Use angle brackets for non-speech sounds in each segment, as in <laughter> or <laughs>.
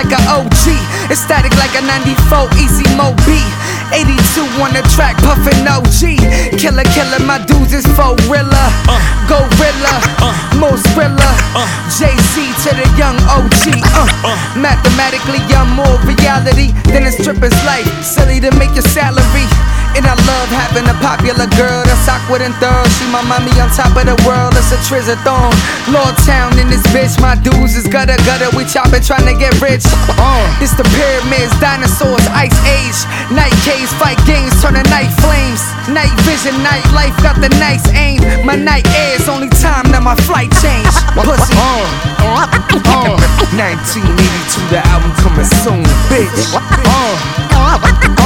like an OG. Ecstatic like a 94 Easy Mo Bee. 82 on the track, puffin' OG. Killer, killer, my dudes is for Rilla. Gorilla, most Rilla. JC to the young OG. Uh, mathematically, I'm more reality than a stripper's life. Silly to make your salary. And I love having a popular girl that's awkward and thorough. She my mommy on top of the world, it's a trizathon. Lord Town in this bitch, my dudes is gutter gutter. We chopping, trying to get rich. Uh, this the pyramids, dinosaurs, ice age. Night caves, fight games, turn the night flames. Night vision, night life, got the nice aim. My night air's only time that my flight change. Pussy. Uh, uh, <laughs> 1982, the album coming soon, bitch. Uh, uh,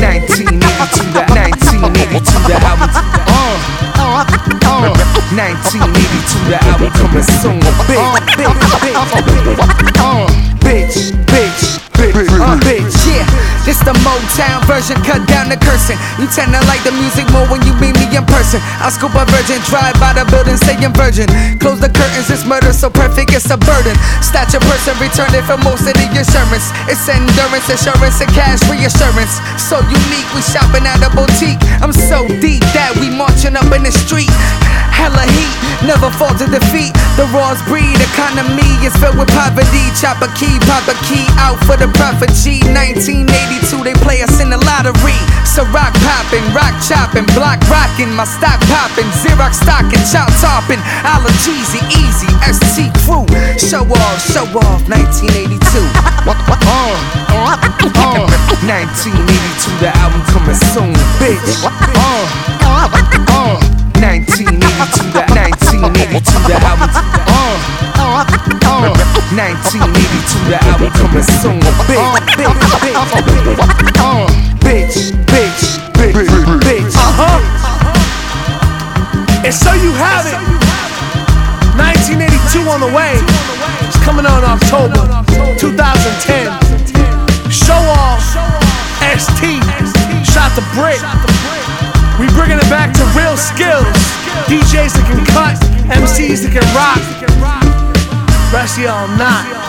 1982, the 1982, the album. Uh, uh, 1982, the album coming soon, bitch, bitch, bitch, uh, bitch, bitch, bitch, uh, bitch. This the Motown version, cut down the cursing. You tend to like the music more when you meet me in person. I scoop a virgin, drive by the building, saying virgin. Close the curtains, it's murder so perfect, it's a burden. Start your person, return it for most of the insurance. It's endurance, assurance, and cash reassurance. So unique, we shopping at a boutique. I'm so deep that we marching up never fall to defeat. The raw's breed economy is filled with poverty. Chop a key, pop a key out for the profit. G 1982, they play us in the lottery. So rock popping, rock chopping, block rocking, my stock popping, Xerox stocking, chop topping, Allergies, easy, ST crew. Show off, show off, 1982. <laughs> Uh, uh, 1982, the album coming soon, bitch. <laughs> Uh, 1982, the album. Uh, uh, 1982, the album coming soon, bitch, bitch, bitch, uh, bitch. Uh huh. And so you have it. 1982 on the way. It's coming in October 2010. Show off. ST. Shot the brick. MCs that can rock. Rest of y'all not.